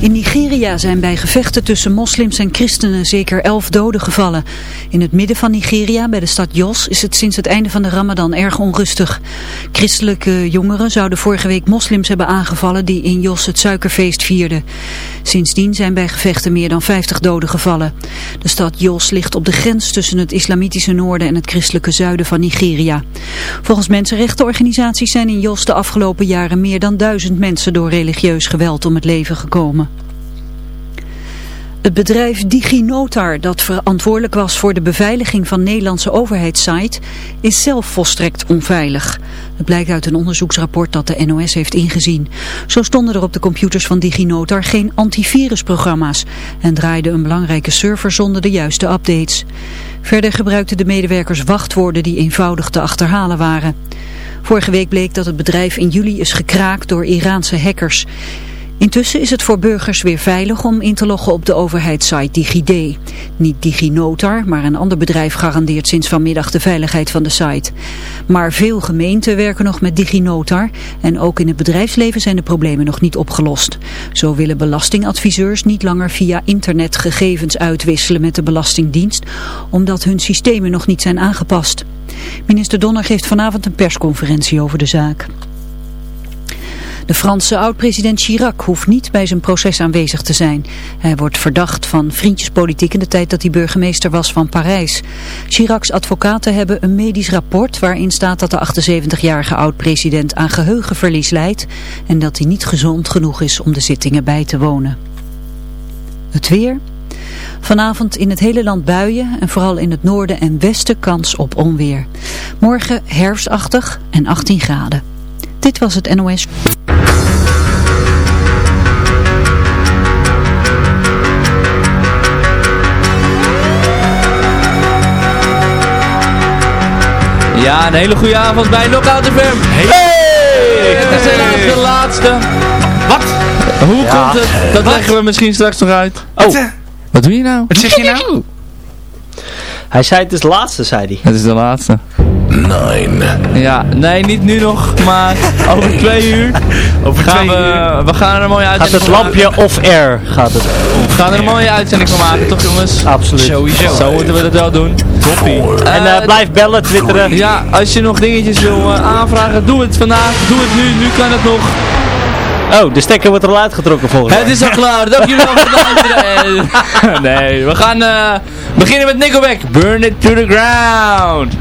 In Nigeria zijn bij gevechten tussen moslims en christenen zeker elf doden gevallen. In het midden van Nigeria, bij de stad Jos, is het sinds het einde van de ramadan erg onrustig. Christelijke jongeren zouden vorige week moslims hebben aangevallen die in Jos het suikerfeest vierden. Sindsdien zijn bij gevechten meer dan 50 doden gevallen. De stad Jos ligt op de grens tussen het islamitische noorden en het christelijke zuiden van Nigeria. Volgens mensenrechtenorganisaties zijn in Jos de afgelopen jaren meer dan duizend mensen door religieus geweld om het leven gekomen. Het bedrijf DigiNotar, dat verantwoordelijk was voor de beveiliging van Nederlandse overheidssite, is zelf volstrekt onveilig. Het blijkt uit een onderzoeksrapport dat de NOS heeft ingezien. Zo stonden er op de computers van DigiNotar geen antivirusprogramma's en draaide een belangrijke server zonder de juiste updates. Verder gebruikten de medewerkers wachtwoorden die eenvoudig te achterhalen waren. Vorige week bleek dat het bedrijf in juli is gekraakt door Iraanse hackers. Intussen is het voor burgers weer veilig om in te loggen op de overheidssite DigiD. Niet DigiNotar, maar een ander bedrijf garandeert sinds vanmiddag de veiligheid van de site. Maar veel gemeenten werken nog met DigiNotar en ook in het bedrijfsleven zijn de problemen nog niet opgelost. Zo willen belastingadviseurs niet langer via internet gegevens uitwisselen met de Belastingdienst, omdat hun systemen nog niet zijn aangepast. Minister Donner geeft vanavond een persconferentie over de zaak. De Franse oud-president Chirac hoeft niet bij zijn proces aanwezig te zijn. Hij wordt verdacht van vriendjespolitiek in de tijd dat hij burgemeester was van Parijs. Chiracs advocaten hebben een medisch rapport waarin staat dat de 78-jarige oud-president aan geheugenverlies lijdt en dat hij niet gezond genoeg is om de zittingen bij te wonen. Het weer... Vanavond in het hele land buien en vooral in het noorden en westen kans op onweer. Morgen herfstachtig en 18 graden. Dit was het NOS. Ja, een hele goede avond bij Knockout FM. Hey! Het is helaas de laatste. Wat? Hoe komt het? Dat leggen we misschien straks nog uit. Oh, wat doe je nou? Wat zeg je nou? Hij zei het is de laatste, zei hij. Het is de laatste. Nine. Ja, nee, niet nu nog, maar over twee uur. Over gaan twee we, uur. we gaan er een mooie Gaat uitzending het van maken. lampje off-air, gaat het. We gaan er een mooie uitzending van maken, toch jongens? Absoluut. Sowieso. Zo moeten we dat wel doen. Toppie. En eh, blijf bellen, twitteren. Ja, als je nog dingetjes wil eh, aanvragen, doe het vandaag. Doe het nu, nu kan het nog. Oh, de stekker wordt er al uitgetrokken volgens mij. Het is al klaar, dank jullie wel voor het luisteren. En- nee, we gaan eh, beginnen met Nickelback. Burn it to the ground.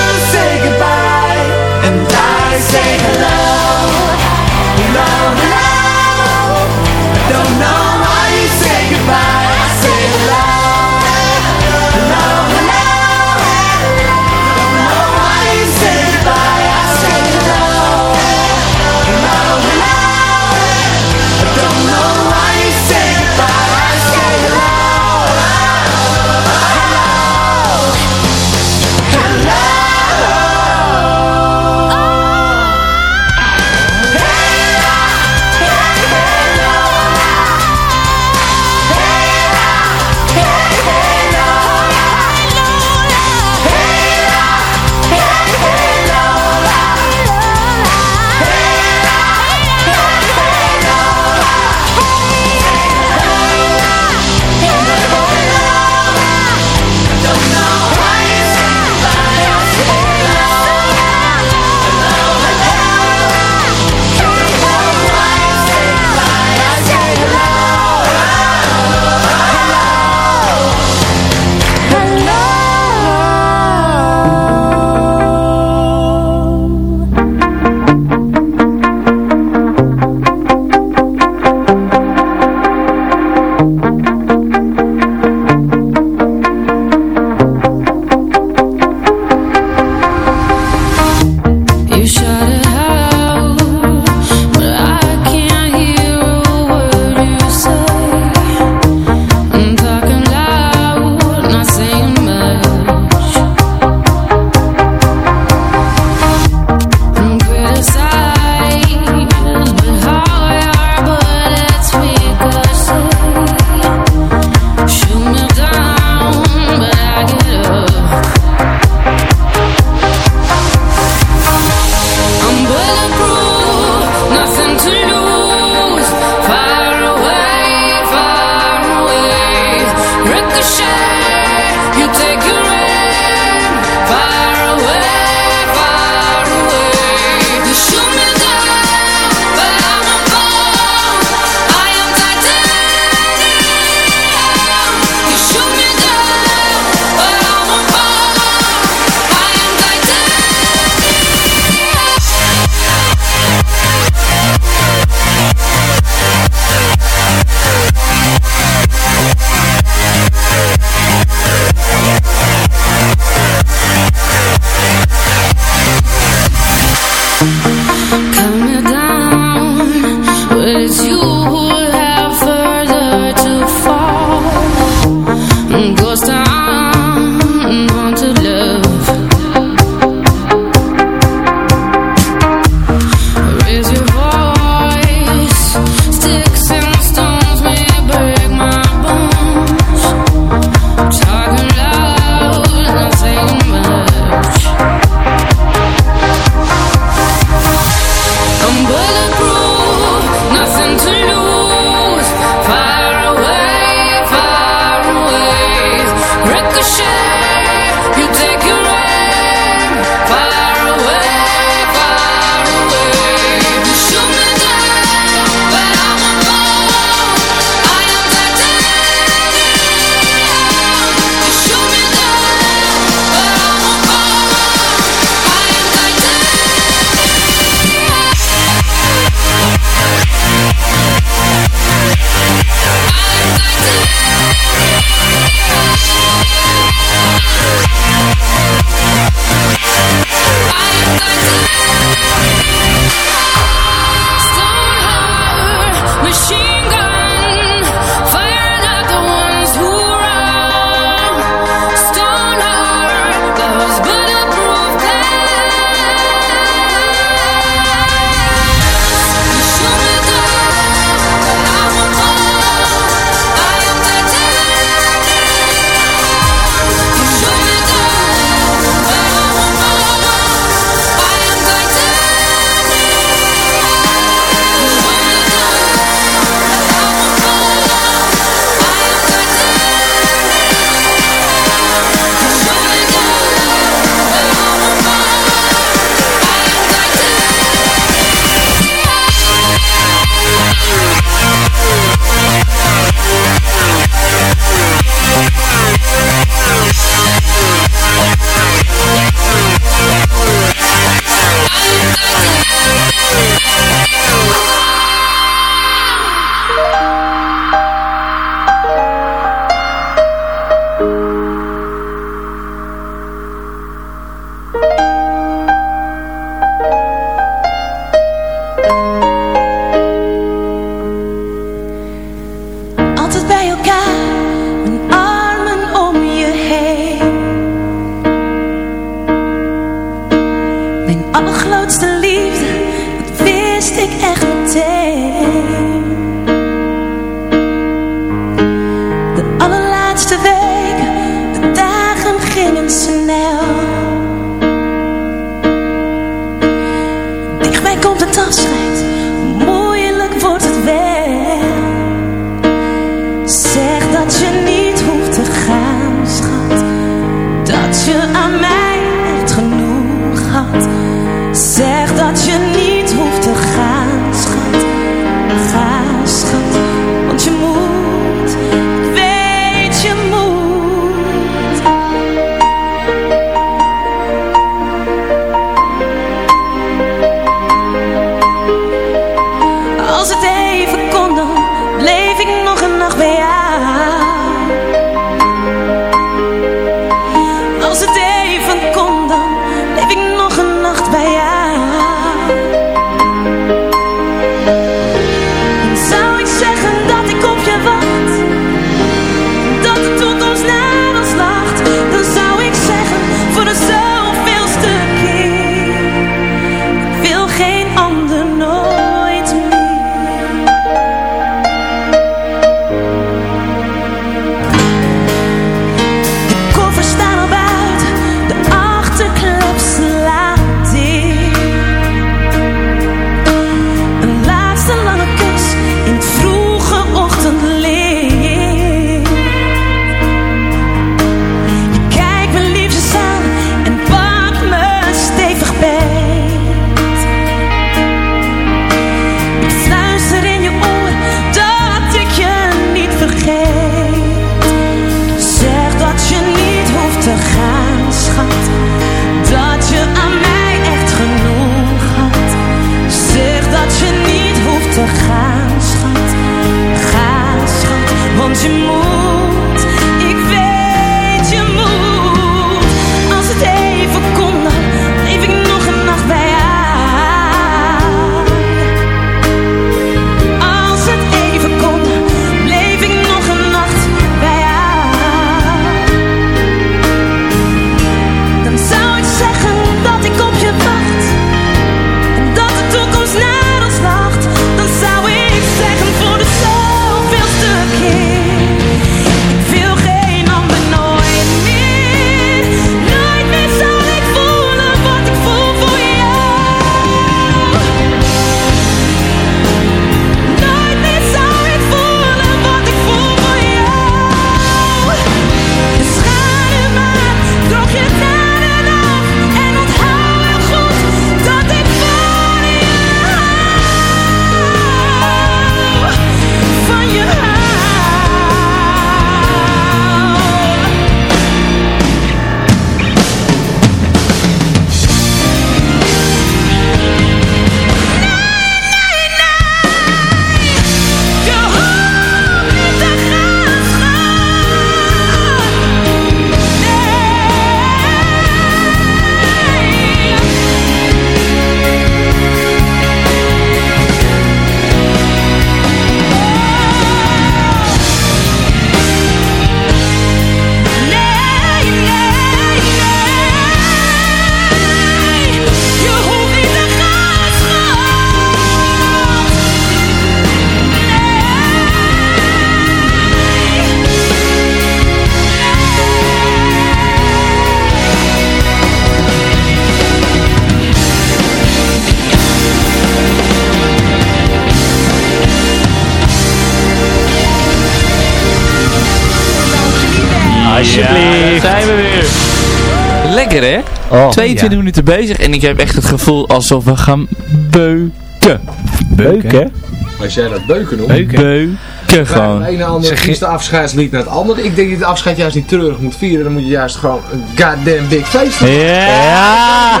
22 ja. minuten bezig en ik heb echt het gevoel alsof we gaan beuken. Beuken? Als jij dat beuken noemt. Beuken. Beuken gewoon. Het ene ander afscheidslied naar het andere. Ik denk dat je het afscheid juist niet treurig moet vieren. Dan moet je juist gewoon een goddamn big feest doen. Ja!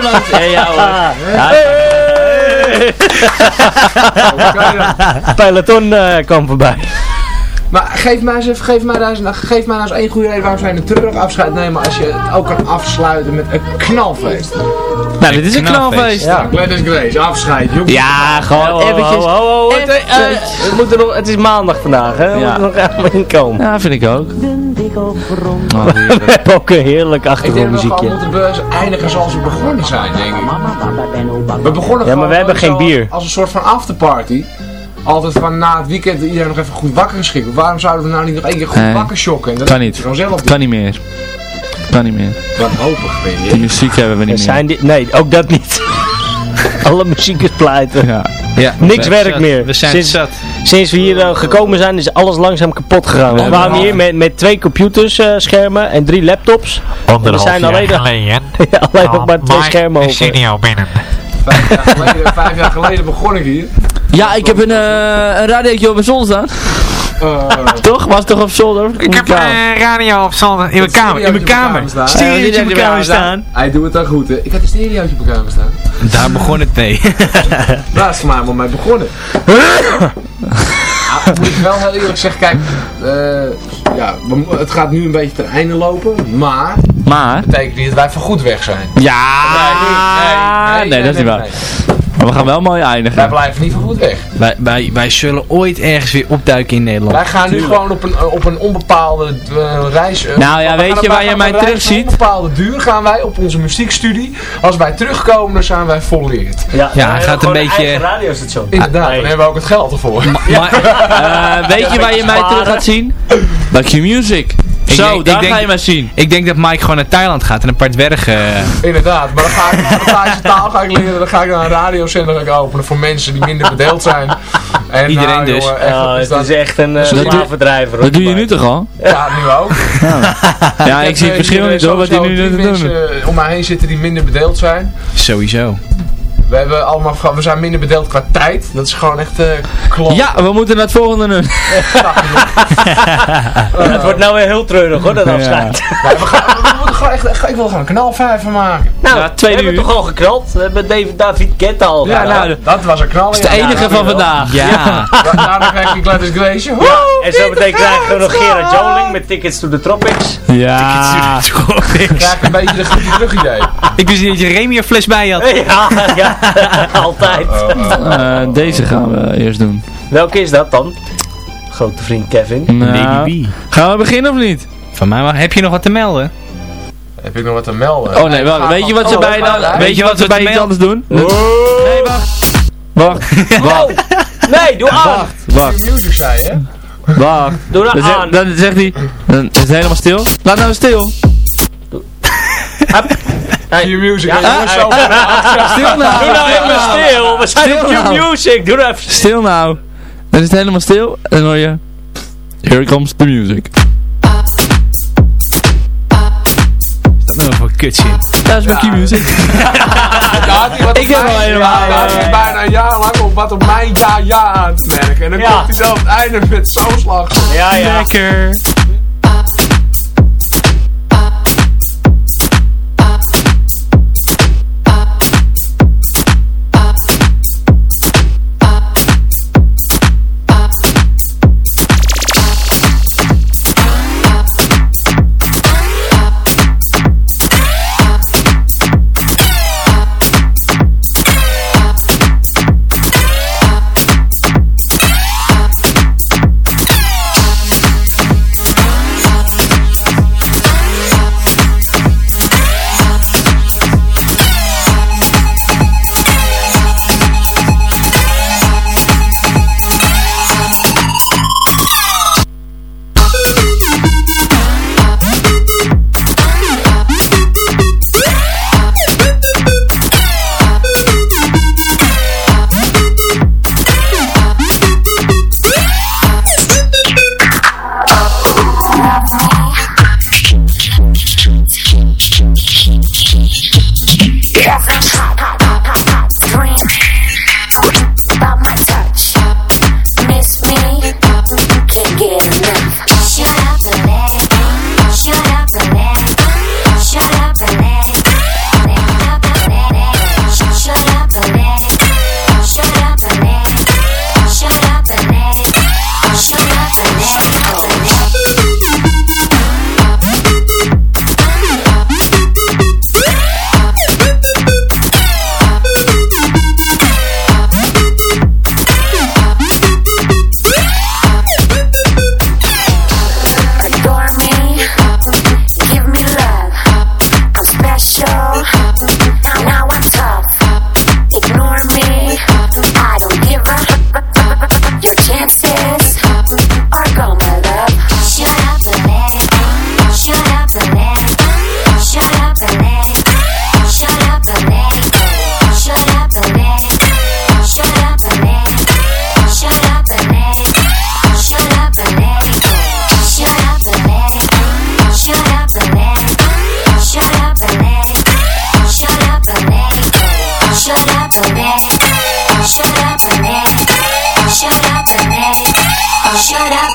Ja, hoor. Peloton uh, kwam voorbij. Maar geef mij eens, even- geef mij daar eens, geef mij nou eens één goede reden waarom zij een treurig afscheid nemen als je het ook kan afsluiten met een knalfeest. Nou, dit is een knalfeest. Ja. Gladys Grace, afscheid, jongens. Ja, gewoon eventjes. het, moet er nog, het is maandag vandaag, hè? We Ja. moeten nog. Ja, vind ik ook. De Oh, We heerlijk. hebben ook een heerlijk Ik denk dat we achtergrondmuziekje. moeten eindigen zoals we begonnen zijn, denk ik. We begonnen Ja, maar we hebben geen bier. Als een soort van afterparty. Altijd van na het weekend iedereen nog even goed wakker geschikt. Waarom zouden we nou niet nog één keer goed Nee. wakker shocken? En dat Kan niet. doen. Kan niet meer. Kan niet meer. Wanhopig ben Die je. muziek hebben we We niet meer. zijn dit, nee, ook dat niet. Alle muziek is pleiten. Ja. Ja, Niks we- werkt zat. meer. We zijn Sinds- zat. Sinds we hier eh, gekomen zijn is alles langzaam kapot gegaan. We waren hier met, met twee computers eh, schermen en drie laptops. Anderhalf zijn alleen nog- geleden. Ja, alleen nog maar twee schermen is over. studio binnen. Vijf jaar geleden, vijf jaar geleden begon ik hier. Ja, ik heb een, eh een radiootje op mijn zolder staan. Eh, Toch? Was het toch op zolder? Ik heb een radio op zolder in mijn kamer. In mijn kamer. mijn kamer staan. Stereootje die mijn kamer heb staan. hij doet het dan goed, hè. Ik had een stereootje op elkaar staan. Daar begon het mee. Daar is het maar helemaal mee begonnen. Ja, moet ik wel heel eerlijk zeggen, kijk, eh, ja, het gaat nu een beetje ten einde lopen, maar Maar... betekent niet dat wij voorgoed weg zijn. Ja! nee, nee, dat is niet waar. Maar we gaan wel mooi Wij eindigen. blijven niet voorgoed weg. wij, wij, wij zullen ooit ergens weer opduiken in Nederland. Wij gaan nu gewoon op een, op een onbepaalde eh, reis. eh, Nou ja, we weet je op- waar wij je mij op een terug van ziet? onbepaalde duur gaan wij op onze muziekstudie. Als wij terugkomen, dan zijn wij volleerd. Ja, Ja, hij gaat een beetje- eigen radiostation. Inderdaad, nee. dan hebben we ook het geld ervoor. Maar, eh, weet je waar je mij terug gaat zien? Bij Q-Music. Ik Zo, denk- ik daar denk- ga je mij zien. Ik denk dat Mike gewoon naar Thailand gaat en een paar dwergen... eh, Inderdaad, maar dan ga ik de Thaise taal ga ik leren, dan ga ik naar een ik openen voor mensen die minder bedeeld zijn. En Iedereen nou, dus. jongen, echt, Ja, is het dat? is echt een uh, Dat doe- slavendrijver. Dat doe je nu toch al? Ja, nu ook. Ja, ik zie het verschil niet hoor, wat hij nu doet. mensen eh, om mij heen zitten die minder bedeeld zijn. sowieso. We, hebben allemaal, we zijn minder bedeeld qua tijd. Dat is gewoon echt uh, klop. Ja, we moeten naar het volgende nu. Het wordt nou weer heel treurig hoor, dat afscheid. Nee, we, gaan, echt- ik wil gewoon een knalvijf van maken. Nou, Ja, twee we hebben uur. toch al gekrald? We hebben David, David Guetta al Ja, gedaan. nou, Dat was een knal. Dat is de enige van vandaag. Ja. Daarna krijg ik Gladys Grace. En zo meteen krijgen we nog Gerard Joling met Tickets to the Tropics. Ja. krijg ik een beetje de goede terug idee. ik wist niet dat je Remy een fles bij had. Ja, ja, altijd. Eh, deze gaan we eerst doen. Welke is dat dan? Grote vriend Kevin. Nou, Lady B. Gaan we beginnen of niet? Van mij, maar heb je nog wat te melden? Heb ik nog wat te melden? Oh nee, wacht. Weet je wat ze Oh, bij, oh, dan, oh, weet je wat ze bij iets anders doen? Nee, wacht. Wacht. Wacht. Nee, doe aan. Wacht. Wacht. Music zei je? Wacht. Doe Dan, nou zegt- aan. dan zegt hij, dan is het helemaal stil. Laat nou stil. Hey, Q Music. Ja, hè, jongens, zo Stil nou. Doe nou even stil. We zijn Stil op nou. Q-Music. Doe nou even stil. Stil nou. Dan is het helemaal stil. En dan hoor je... Here comes the music. Dat is nog voor kutzin. Dat is mijn. Ja, wat Ik heb wel helemaal- Ja, bijna een jaar lang op wat op mijn ja ja aan te merken. En dan Ja. komt hij op het einde met zo'n slag. Ja, ja. Lekker.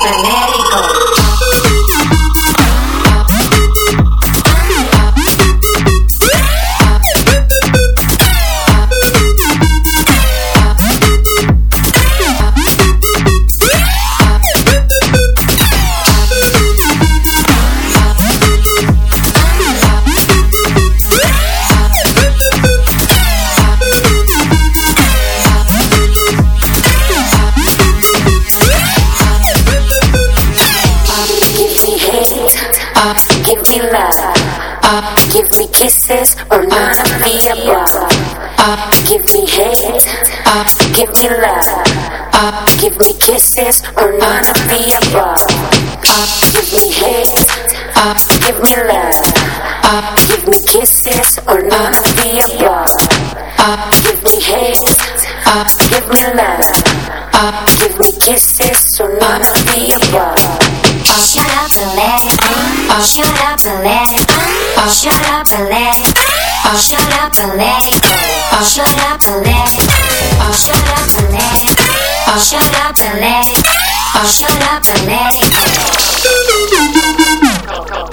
Shut uh, give me love, uh, give me kisses or none of the above. Uh, give me hate, uh, give me love, uh, give me kisses or none of the above. Uh, give me hate, uh, give me love, uh, give me kisses or none of the above. Oh, shut up and let it shut up and let it shut up and let it Oh, shut up and let it go. Oh, shut up and let it Oh, shut up and let it Oh, shut up and let it Oh, shut up and let it Ja,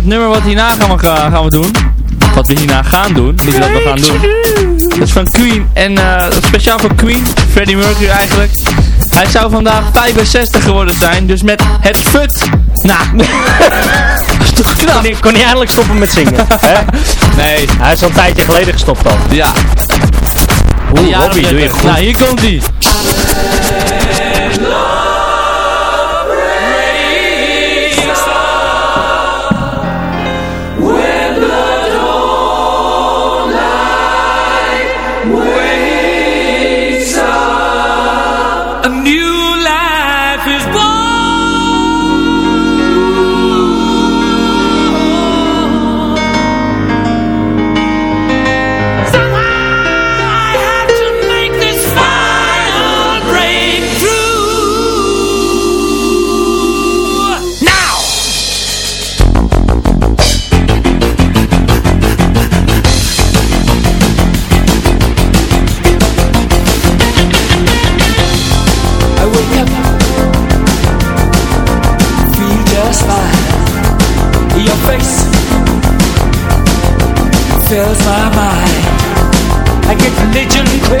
het dat nummer wat hierna gaan we, ga- gaan we doen. Wat we hierna gaan doen. Niet wat we gaan doen. Dat is van Queen. En eh, speciaal voor Queen. Freddie Mercury eigenlijk. Hij zou vandaag 65 geworden zijn. Dus met het fut. Nou. dat is toch knap. Kon hij, kon hij eindelijk stoppen met zingen? hè? Nee. Hij is al een tijdje geleden gestopt al. Ja. Oeh, Robbie, doe je goed. Nou, hier komt hij. Fills my mind. I get religion quick,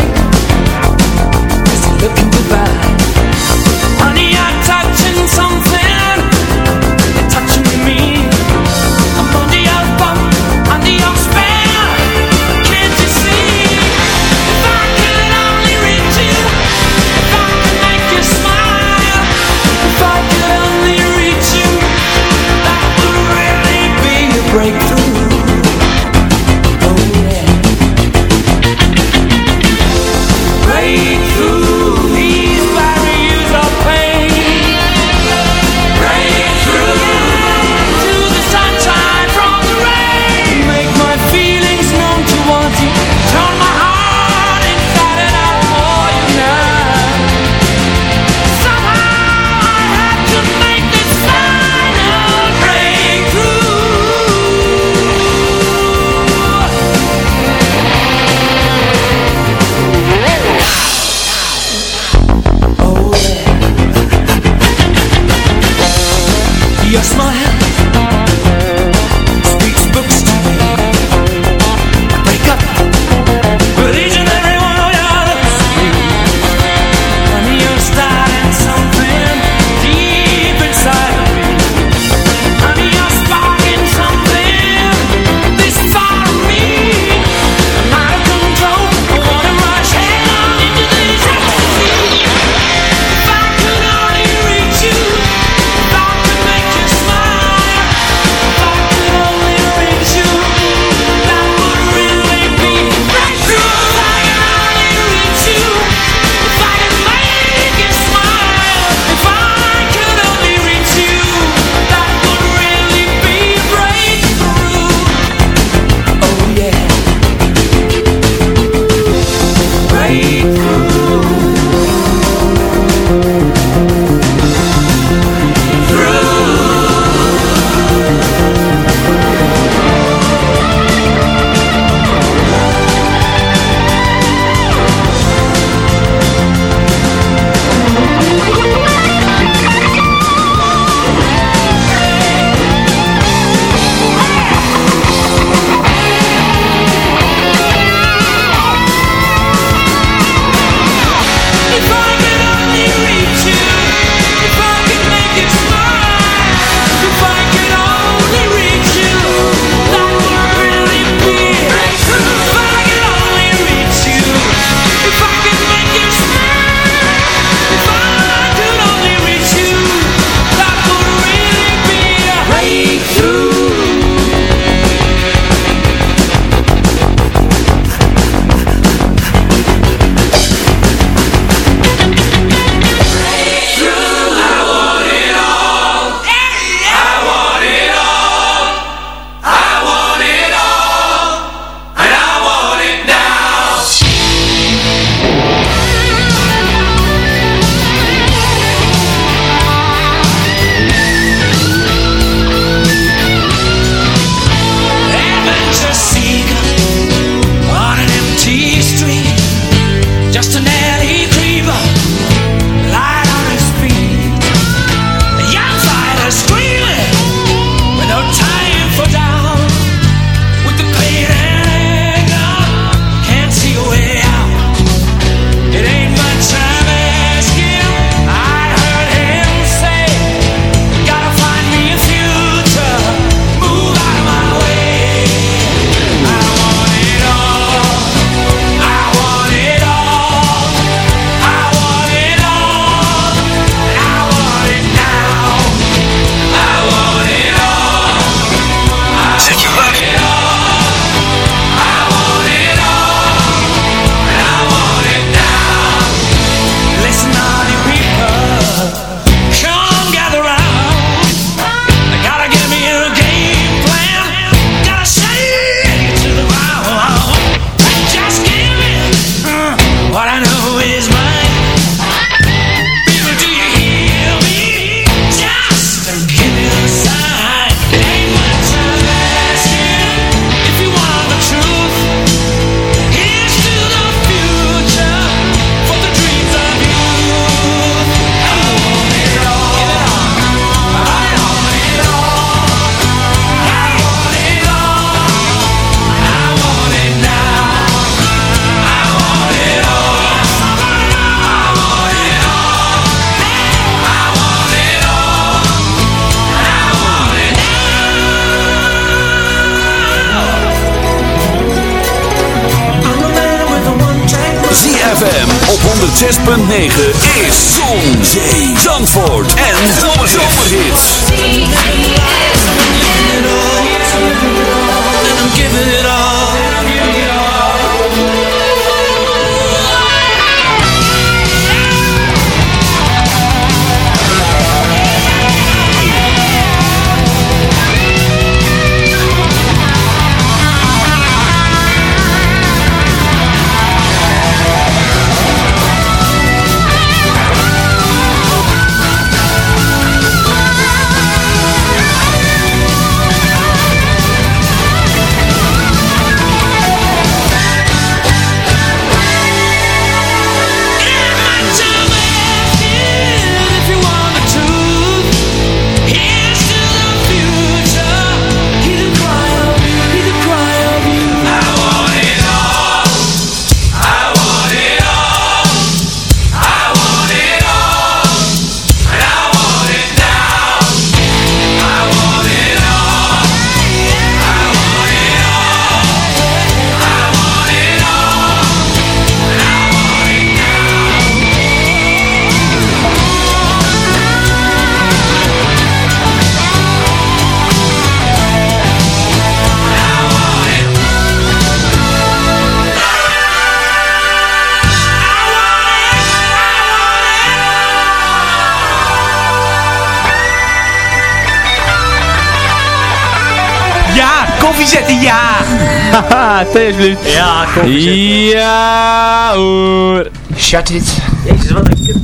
Haha, thee alsjeblieft. Ja, kom. Ja, hoor. Shut it. Jezus, wat een kut.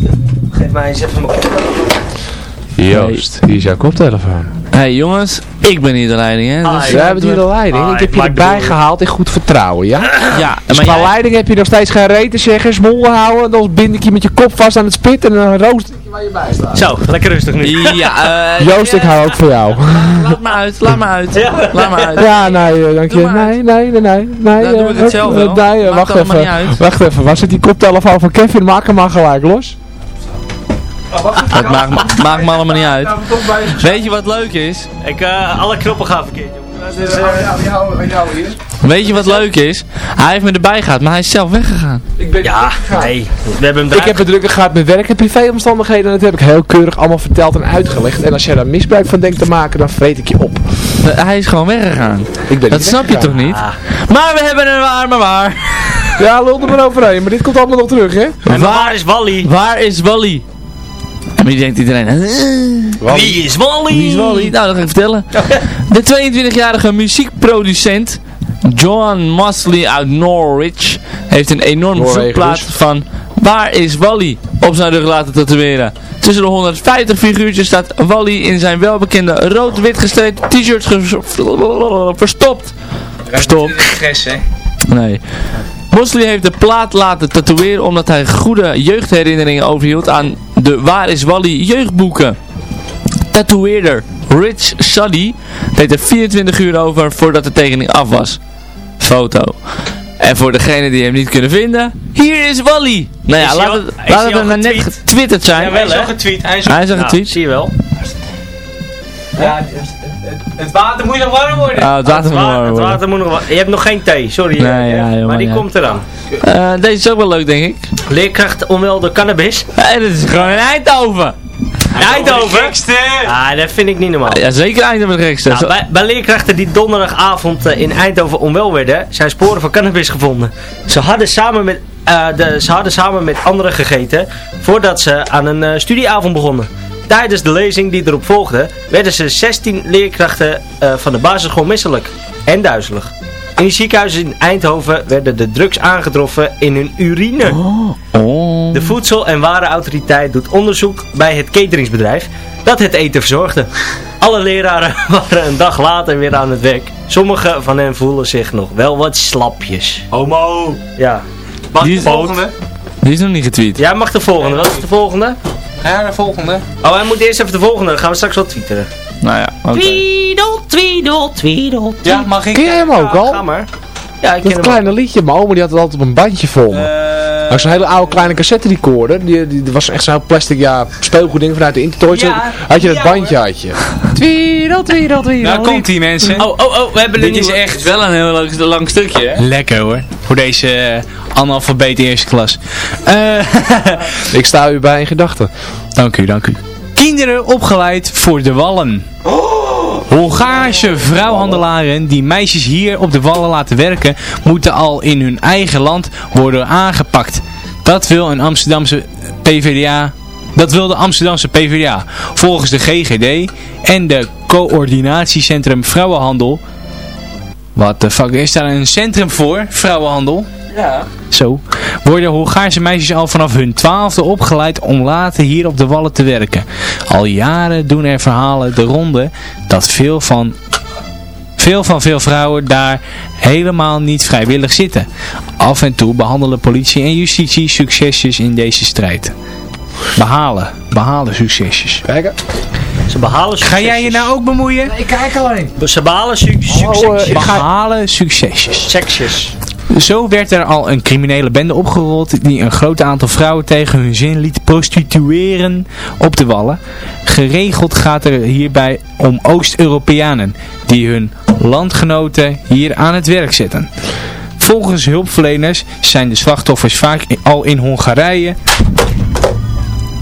Geef mij eens even mijn Joost, hier is jouw koptelefoon. hey, jongens, ik ben hier de leiding, hè. Dus, Hi. We hebben hier de leiding. Ah, ik heb je erbij gehaald in goed vertrouwen, ja? ja, Dus maar qua jij, leiding heb je nog steeds geen reet te zeggen, smol houden, dan bind ik je met je kop vast aan het spit en dan je waar je bij staat. Zo, lekker rustig nu. ja, eh, Joost, ik hou ook voor jou. laat me uit, laat me uit. Laat me uit. Ja, nee, eh, dank je. Nee, nee, nee, nee. nee Dan doe eh, ik het zelf eh, wel. Nee, Maakt wacht allemaal even. niet uit. Wacht even, waar zit die koptelefoon van Kevin? Maak hem maar gelijk los. Het maakt, me- maakt me allemaal niet uit. Weet je wat leuk is? Ik, eh, alle knoppen gaan verkeerd, Weet je wat leuk is? Hij heeft me erbij gehad, maar hij is zelf weggegaan. Ik ben ja, nee. We hebben hem Ik heb het drukker gehad met werk en privéomstandigheden en dat heb ik heel keurig allemaal verteld en uitgelegd. En als jij daar misbruik van denkt te maken, dan vreet ik je op. Eh, Hij is gewoon weggegaan. Ik ben Dat snap je toch niet? Maar we hebben een waar, maar waar. Ja, lul er maar overheen, maar dit komt allemaal nog terug, hè? En waar is Wally? Waar is Wally? En wie denkt iedereen? Wie is Wally? Wie is Wally? Nou, dat ga ik vertellen. De 22-jarige muziekproducent John Mosley uit Norwich heeft een enorm Noorwegen zoekplaat dus. van Waar is Wally op zijn rug laten tatoeëren. Tussen de 150 figuurtjes staat Wally in zijn welbekende rood-wit gestreepte t-shirts ges- verstopt. Verstopt. Nee. Mosley heeft de plaat laten tatoeëren omdat hij goede jeugdherinneringen overhield aan de Waar is Wally jeugdboeken. Tatoeëerder Rich Sully deed er 24 uur over voordat de tekening af was. Foto. En voor degenen die hem niet kunnen vinden, hier is Wally. Nou ja, hij laat al- het, laat hij het maar net getweet? getwitterd zijn. Ja, wel, getweet. Hij is, Hij is al Nou, getweet. zie je wel. Ja, het, water moet nog warm worden. Ah, het water Het moet wa- warm het worden. water moet nog. Je hebt nog geen thee, sorry. Nee, eh, ja, helemaal maar die komt eraan. Eh, deze is ook wel leuk, denk ik. Leerkracht onwel door cannabis. En dat is gewoon in Eindhoven. Eindhoven? Ah, dat vind ik niet normaal. Ja, zeker Eindhoven het gekste. Nou, bij, bij leerkrachten die donderdagavond eh, in Eindhoven onwel werden, zijn sporen van cannabis gevonden. Ze hadden samen met, eh, de, ze hadden samen met anderen gegeten voordat ze aan een eh, studieavond begonnen. Tijdens de lezing die erop volgde, werden ze 16 leerkrachten eh, van de basisschool misselijk en duizelig. In die ziekenhuizen in Eindhoven werden de drugs aangetroffen in hun urine. Oh. De Voedsel- en Warenautoriteit doet onderzoek bij het cateringsbedrijf dat het eten verzorgde. Alle leraren waren een dag later weer aan het werk. Sommigen van hen voelen zich nog wel wat slapjes. Homo. Ja. Mag de is- volgende? Die is nog niet getweet. Jij mag de volgende. Wat is de volgende? Ja, de volgende. Oh, hij moet eerst even de volgende. Dan gaan we straks wel twitteren. Nou ja, oké. Tweedel, tweedel, tweedel. Ja, mag ik? Ken jij hem ook Ja, al? Ga maar. Ja, ik ken Dat hem kleine liedje, mijn oma die had het altijd op een bandje vol. Eh, Uh, zo'n hele oude kleine cassette recorder. Die, die, die was echt zo'n plastic ja, speelgoed ding vanuit de Intertoys. Ja, had je dat ja, bandje had je. Tweedel, tweedel, tweedel. nou komt ie mensen. Oh, oh, oh. We hebben een Dit is nieuwe. echt wel een heel leuk, lang stukje, hè? Lekker hoor. Voor deze eh, Analfabeet eerste klas. Eh, Ik sta u bij in gedachten. dank u, dank u. Kinderen opgeleid voor de wallen. Hongaarse vrouwhandelaren die meisjes hier op de wallen laten werken, moeten al in hun eigen land worden aangepakt. Dat wil een Amsterdamse PvdA. Dat wil de Amsterdamse PvdA. Volgens de GGD en de Coördinatiecentrum Vrouwenhandel. Wat de fuck is daar een centrum voor? Vrouwenhandel? Ja. Zo. Worden Hongaarse meisjes al vanaf hun twaalfde opgeleid om later hier op de wallen te werken. Al jaren doen er verhalen de ronde dat veel van veel van veel vrouwen daar helemaal niet vrijwillig zitten. Af en toe behandelen politie en justitie succesjes in deze strijd. Behalen, behalen succesjes. Kijken. Ze behalen Ga jij je nou ook bemoeien? Ik kijk alleen. Ze behalen su succesjes. eh, ik ga- Behalen succesjes. Seksjes. Zo werd er al een criminele bende opgerold die een groot aantal vrouwen tegen hun zin liet prostitueren op de wallen. Geregeld gaat er hierbij om Oost-Europeanen die hun landgenoten hier aan het werk zetten. Volgens hulpverleners zijn de slachtoffers vaak al in Hongarije.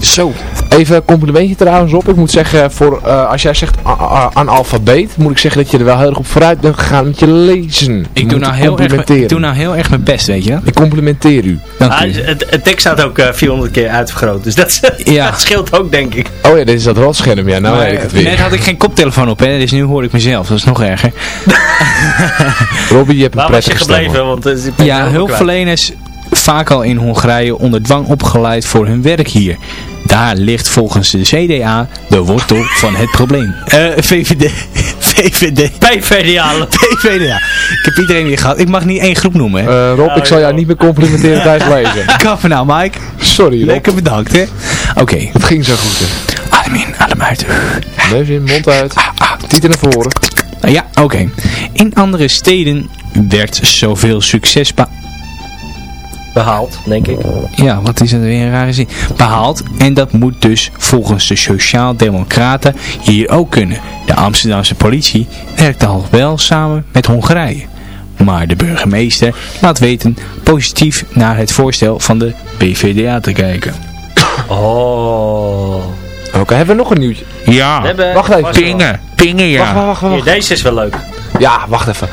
Zo. Even een complimentje trouwens op. Ik moet zeggen, voor, eh, als jij zegt analfabeet, moet ik zeggen dat je er wel heel erg op vooruit bent gegaan met je lezen. Ik doe, nou heel erg, ik doe nou heel erg mijn best, weet je. Ik complimenteer u. Dank Ah, u. het, het tekst staat ook eh, 400 keer uitvergroot. Dus dat, Ja. dat scheelt ook, denk ik. Oh ja, dit is dat rotscherm. Ja, nou Maar weet ik het Net weer. had ik geen koptelefoon op, hè, dus nu hoor ik mezelf. Dat is nog erger. Robbie, je hebt een prettige stem. gebleven? Want, ik ben Ja, hulpverleners vaak al in Hongarije onder dwang opgeleid voor hun werk hier. Daar ligt volgens de CDA de wortel van het probleem. Eh, VVD. VVD. PVDA. PVDA. Ik heb iedereen weer gehad. Ik mag niet één groep noemen, hè. Eh, Rob, Oh, ik zal jou ja. niet meer complimenteren tijdens lezen. Kappen nou, Mike. Sorry, Rob. Lekker bedankt, hè. Oké. Het ging zo goed. hè. Adem in, adem uit. Neus in, mond uit. Tieten naar voren. Nou ja, oké. In andere steden werd zoveel succes Behaald, denk ik. Ja, wat is dat weer een rare zin. Behaald. En dat moet dus volgens de Sociaal-Democraten hier ook kunnen. De Amsterdamse politie werkt al wel samen met Hongarije. Maar de burgemeester laat weten positief naar het voorstel van de PVDA te kijken. Oh. Oké, hebben we nog een nieuwtje? Ja, Wacht even. er pingen. Pingen, ja. Wacht, wacht, wacht. Hier, wacht. deze is wel leuk. Ja, wacht even.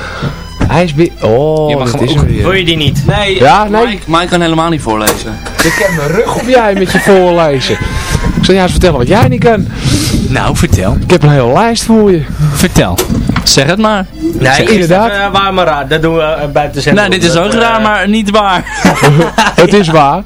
Hij is weer... Oh, dat is ook- weer. Wil je die niet? Nee, Ja, nee. Mike, Mike kan helemaal niet voorlezen. Ik ken mijn rug op jij met je voorlezen. Ik zal jou eens vertellen wat jij niet kan. Nou, vertel. Ik heb een hele lijst voor je. Vertel. Zeg het maar. Nee, Zeg, inderdaad. Uh, waar maar raar. Dat doen we uh, buiten zender. Nou, dit is ook eh, raar, maar niet waar. Het is waar.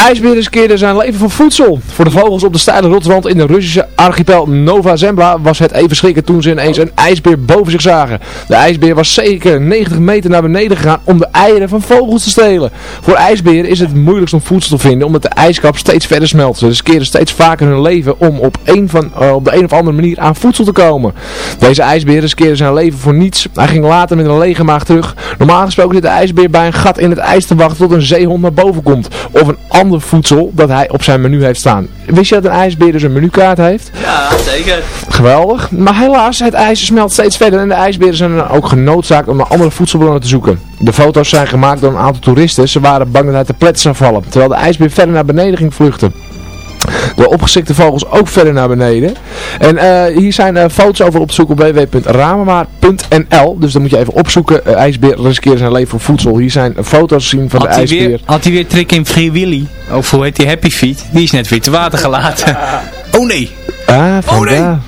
IJsberen keerden zijn leven voor voedsel. Voor de vogels op de steile rotswand in de Russische archipel Nova Zembla was het even schrikken toen ze ineens een ijsbeer boven zich zagen. De ijsbeer was zeker 90 meter naar beneden gegaan om de eieren van vogels te stelen. Voor ijsberen is het moeilijkst om voedsel te vinden omdat de ijskap steeds verder smelt. Ze riskeren steeds vaker hun leven om op, een van, eh, op de een of andere manier aan voedsel te komen. Deze ijsbeer riskeerde zijn leven voor niets. Hij ging later met een lege maag terug. Normaal gesproken zit de ijsbeer bij een gat in het ijs te wachten tot een zeehond naar boven komt. Of een ander voedsel dat hij op zijn menu heeft staan. Wist je dat een ijsbeer dus een menukaart heeft? Ja, zeker. Geweldig. Maar helaas, het ijs smelt steeds verder en de ijsberen zijn dan ook genoodzaakt om naar andere voedselbronnen te zoeken. De foto's zijn gemaakt door een aantal toeristen. Ze waren bang dat hij te zou vallen, terwijl de ijsbeer verder naar beneden ging vluchten. De opgeschikte vogels ook verder naar beneden. En eh, hier zijn eh, foto's over op te zoeken op www.ramenmaar.nl. Dus dan moet je even opzoeken. eh, ijsbeer riskeert zijn leven voor voedsel. Hier zijn foto's zien van de Had ijsbeer. weer, had hij weer trek in Free Willy? Of hoe heet die Happy Feet? Die is net weer te water gelaten. oh nee, Ah, vandaar.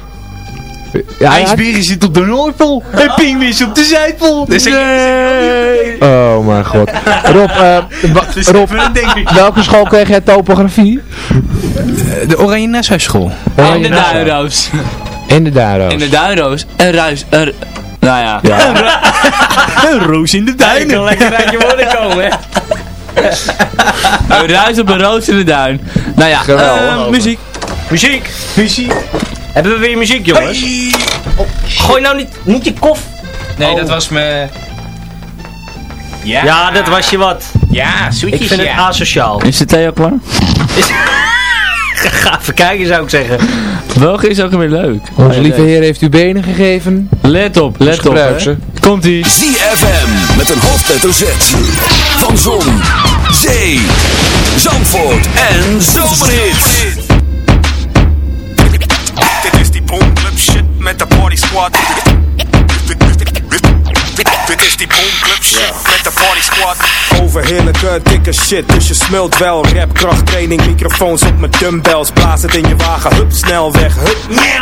Ja, hij- ijsberen zit op de Noordpool. En pinguïns op de Zuidpool. Dus nee. Oh mijn god. Rob, eh, wa- Rob welke school kreeg jij topografie? De Oranje Nassau Oh, In de duinroos. In de. In de duinroos. En ruis. Er, nou ja. Ja. Een roos in de Ik kan duinen. lekker uit je woorden komen, hè. Een ruis op een roos in de duin. Nou ja. Ehm, muziek. Muziek. Muziek. Hebben we weer muziek, jongens? Gooi nou niet, niet je kof. Nee, dat was me... Ja, Ja, dat was je wat. Ja, Ik zoetjes, vind het asociaal. Is de thee al klaar? Ga even kijken zou ik zeggen. Welke is ook weer leuk? Onze lieve heer heeft u benen gegeven. Let op, let op. hè. Komt ie. ZFM met een hoofdletter Z. Van Zon, Zee, Zandvoort en Zomerhits. Party squad. Dit is die boomclub shit met de party squad. Overheerlijke dikke shit, dus je smult wel. Rap, krachttraining, microfoons op mijn dumbbells. Blaas het in je wagen, hup, snel weg, hup.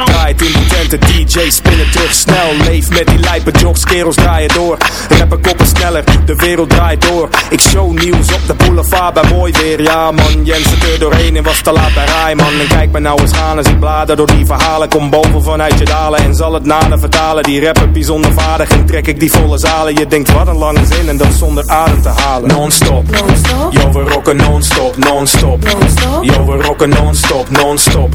Draait in die tenten, DJ, spinnen terug, snel. Leef met die lijpe jocks, kerels draaien door. Rappen koppen sneller, de wereld draait door. Ik show nieuws op de boulevard bij mooi weer. Ja man, Jensen er doorheen en was te laat bij Rijman. En kijk me nou eens gaan als ik blader door die verhalen. Kom boven vanuit je dalen en zal het naden vertalen. Die rapper bijzonder vaardig en trek ik die volle Je denkt wat een lange zin en dat zonder adem te halen. Non-stop, yo we rocken non-stop, non-stop. Yo we rocken non-stop, non-stop.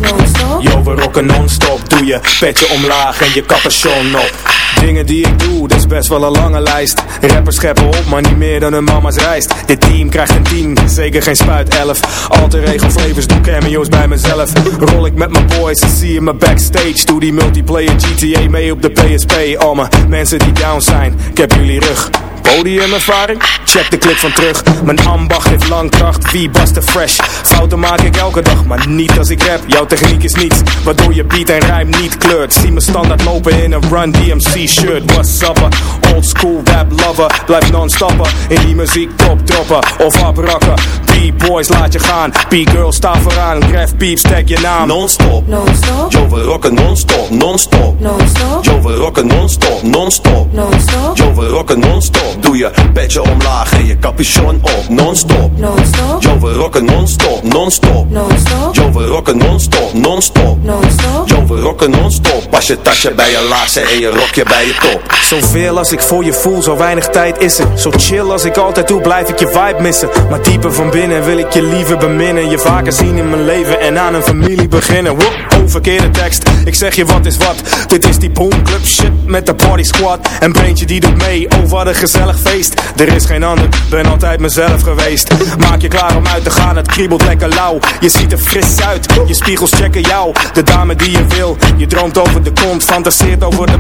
Yo we rocken non-stop. Doe je petje omlaag en je capuchon op. Dingen die ik doe, dat is best wel een lange lijst. Rappers scheppen op, maar niet meer dan hun mama's rijst. Dit team krijgt een 10, zeker geen spuit 11. Alter ego flavors, doe cameo's bij mezelf. Rol ik met mijn boys, zie je me backstage. Doe die multiplayer GTA mee op de PSP. Allemaal mensen die down zijn, ik heb jullie rug. Podiumervaring? Check de clip van terug. Mijn ambacht heeft lang kracht. Wie was de fresh? Fouten maak ik elke dag, maar niet als ik rap. Jouw techniek is niets, waardoor je beat en rijm niet kleurt. Zie me standaard lopen in een Run DMC shirt. What's up? Old school rap lover. Blijf non-stoppen in die muziek top droppen of abrakken. B-boys laat je gaan. B-girls sta vooraan. Graf peeps, tag je naam. Non-stop, Non-stop, yo we rocken non-stop, non-stop. non-stop, Yo we rocken non-stop, non-stop. non-stop, Yo we rocken non-stop. Doe je petje omlaag en je capuchon op, non-stop. non-stop, Yo we rocken non-stop, non-stop. non-stop, Yo we rocken non-stop, non-stop. non-stop, Yo we rocken non-stop. Pas je tasje bij je laarzen en je rokje bij je top. Zoveel als ik voor je voel, zo weinig tijd is er. Zo chill als ik altijd doe, blijf ik je vibe missen. Maar dieper van binnen wil ik je liever beminnen. Je vaker zien in mijn leven en aan een familie beginnen. Woep, verkeerde tekst. Ik zeg je wat is wat. Dit is die boomclub shit met de party squad. En Breentje die doet mee, oh wat een gezellig feest. Er is geen ander, ben altijd mezelf geweest. Maak je klaar om uit te gaan, het kriebelt lekker lauw. Je ziet er fris uit, je spiegels checken jou. De dame die je wil, je droomt over de kont, fantaseert over de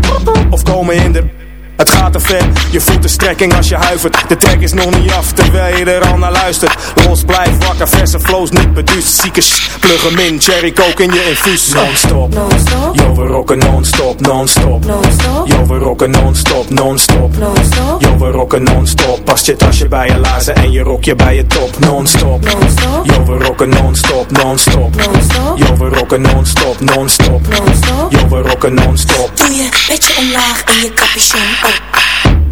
of komen in de... Het gaat te ver, je voelt de strekking als je huivert. De track is nog niet af, terwijl je er al naar luistert. Los, blijf wakker, verse flows niet beduust. Zieke sh, plug hem in, cherry coke in je infuus. Non-stop, non-stop, yo we rocken non-stop, non-stop. Non-stop, Yo we rocken non-stop, non-stop. Non-stop, Yo we rocken non-stop, past je tasje bij je laarzen en je rokje bij je top. Non-stop, non-stop, yo we rocken non-stop, non-stop. Non-stop, Yo we rocken non-stop, non-stop. Non-stop, Yo we rocken non-stop. Doe je petje omlaag en je capuchon.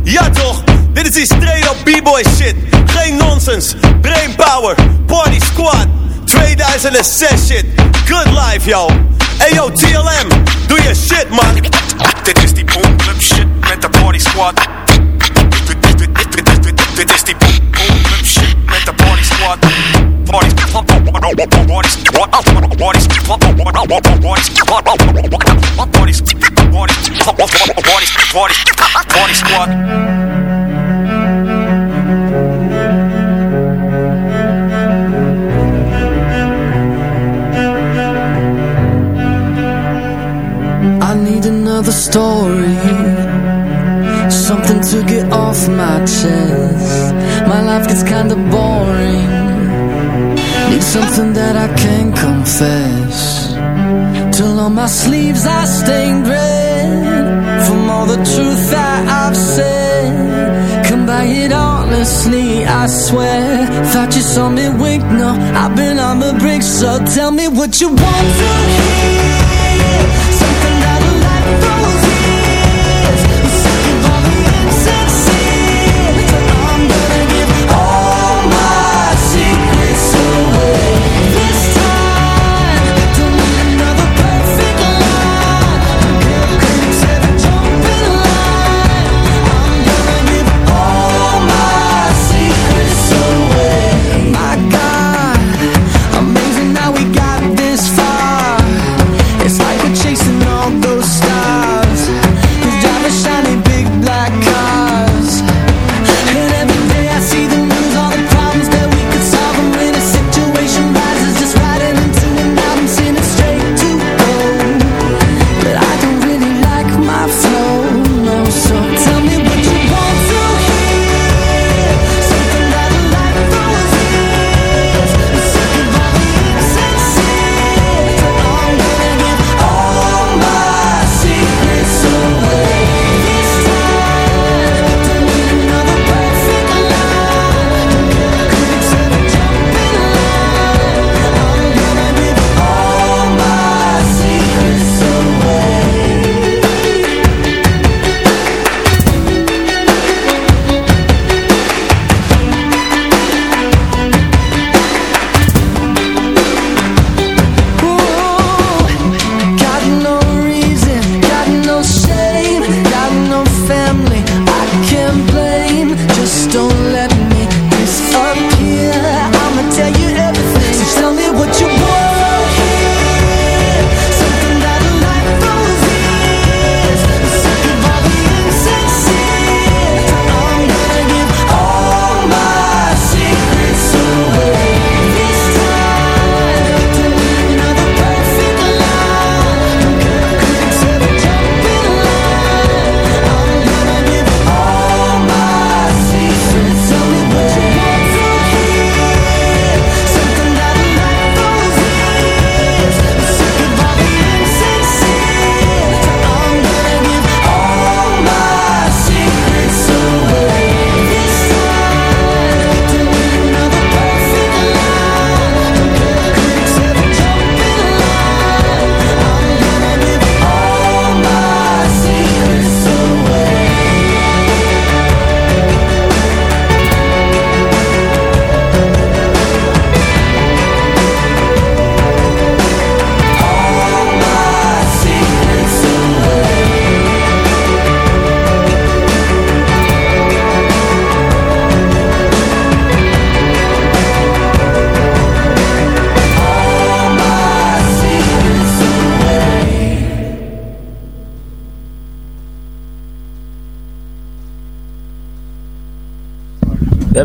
Ja toch, dit is die straight up b-boy shit. Geen nonsens, brainpower, party squad. 2006 shit, good life yo. Hey yo TLM, doe je shit man. Dit is die boomclub shit met de party squad. Dit is die boomclub shit met de party squad. Party squad. Party squad. Party squad. Party squad. Party squad. Party squad. I need another story Something to get off my chest My life gets kinda boring Need something that I can confess. Till on my sleeves I stained red. From all the truth that I've said. Come by it honestly, I swear. Thought you saw me wink, no I've been on the brink. So tell me what you want to hear Something light those ears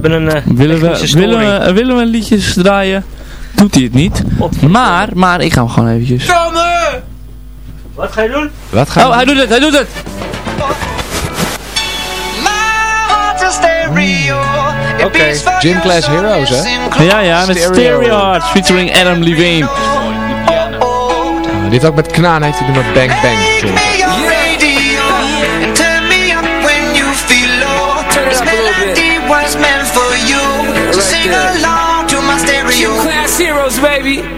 hebben een eh, Willen we, willen, we, willen we liedjes draaien? Doet hij het niet. Maar, maar ik ga hem gewoon eventjes. Wat ga je doen? Wat gaan Oh, hij doet het, hij doet het! Oké. Gym Class Heroes, hè? Ja, ja, met Stereo. Stereo Hearts featuring Adam Levine. Dit ook met Knaan heeft hij nummer Bang Bang gezongen. Class heroes, baby.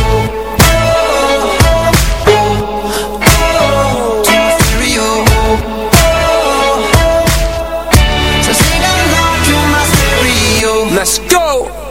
Go.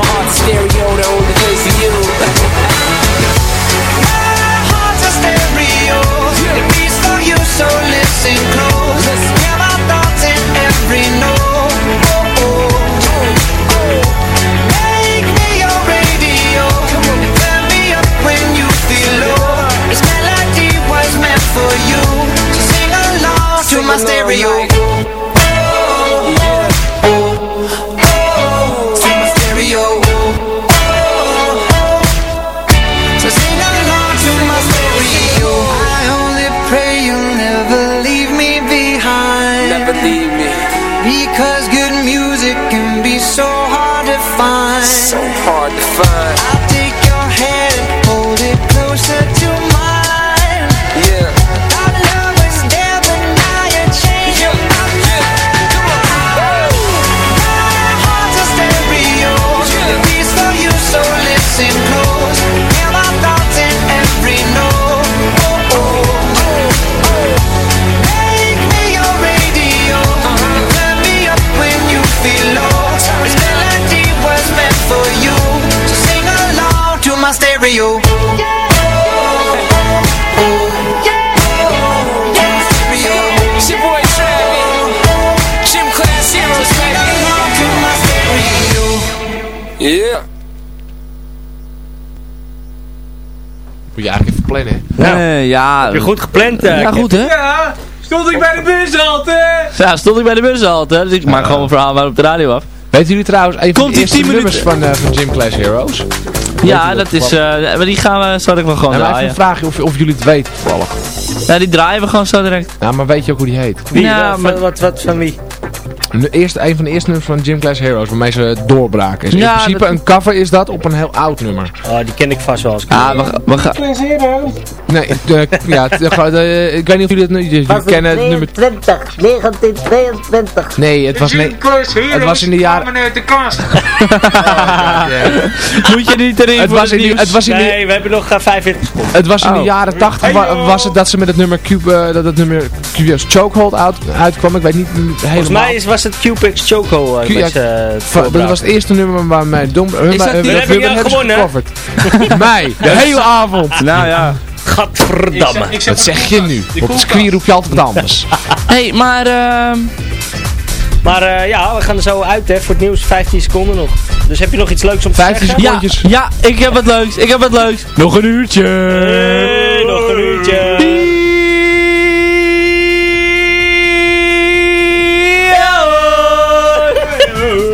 my heart's stereo, the only place for you. My heart's a stereo. It beats for you, so listen close. Hear my thoughts in every note. Oh, oh, oh, Make me your radio. Turn me up when you feel low. This melody was meant for you. So sing along to my stereo. Eh, ja. Heb je goed gepland? eh, Ja, goed hè? Ja, stond ik bij de bushalte. Ja, stond ik bij de bushalte, dus ik maak gewoon een verhaal maar op de radio af. Weten jullie trouwens een van Komt de die eerste 10 nummers minuten? van, eh, van Gym Class Heroes? Ja, dat dat? is, eh, maar die gaan we, ik wel gewoon Nou, maar even draaien. een vraagje of, of jullie het weten toevallig. Ja, die draaien we gewoon zo direct. Nou, maar weet je ook hoe die heet? Wie? Ja, wat, maar- wat, wat van wie? De eerste, een van de eerste nummers van Gym Class Heroes, waarmee ze doorbraken. Is in principe dat- een cover is dat op een heel oud nummer. Oh, die ken ik vast wel als ik Ah, we, ga- we gaan... Nee, eh, ja, het- eh, ik weet niet of jullie het nu kennen. het Nummer... 20, 1922. Nee, het was, nee, het was in de jaren... uit de kast. Moet je niet erin Het was in, die, het was in, die, Nee, we hebben nog eh, 45 seconden. het was in de Oh. jaren 80 wa- was het dat ze met het nummer Cube, eh, dat het nummer Cube's Chokehold uit, uitkwam. Ik weet niet helemaal. Volgens mij is, was het Cupex Choco. eh, Q- ja, met, eh, dat was het eerste nummer waarmee Dom... Is dat die- heb ik gewonnen? Mij, de hele avond. Nou ja. Gadverdamme. Wat zeg je nu? Op het circuit roep je altijd wat anders. Hé, hey, maar ehm Maar eh, ja, we gaan er zo uit hè, voor het nieuws. 15 seconden nog. Dus heb je nog iets leuks om te 15 zeggen? Ja, ja, ik heb het leuks. Ik heb het leuks. Nog een uurtje. Hey, nog een uurtje.